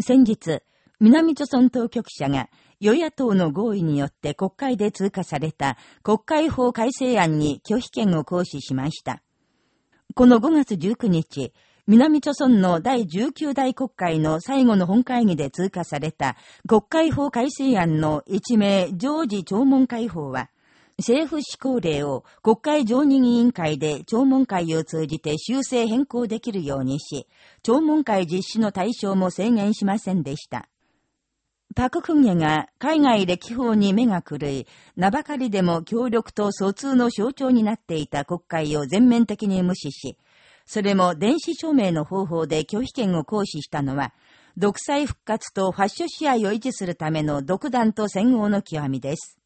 先日、南朝村当局者が与野党の合意によって国会で通過された国会法改正案に拒否権を行使しました。この5月19日、南朝村の第19代国会の最後の本会議で通過された国会法改正案の一名常時聴聞会法は、政府施行令を国会常任委員会で聴聞会を通じて修正変更できるようにし、聴聞会実施の対象も制限しませんでした。パククンゲが海外歴訪に目が狂い、名ばかりでも協力と疎通の象徴になっていた国会を全面的に無視し、それも電子署名の方法で拒否権を行使したのは、独裁復活とファッション試合を維持するための独断と戦後の極みです。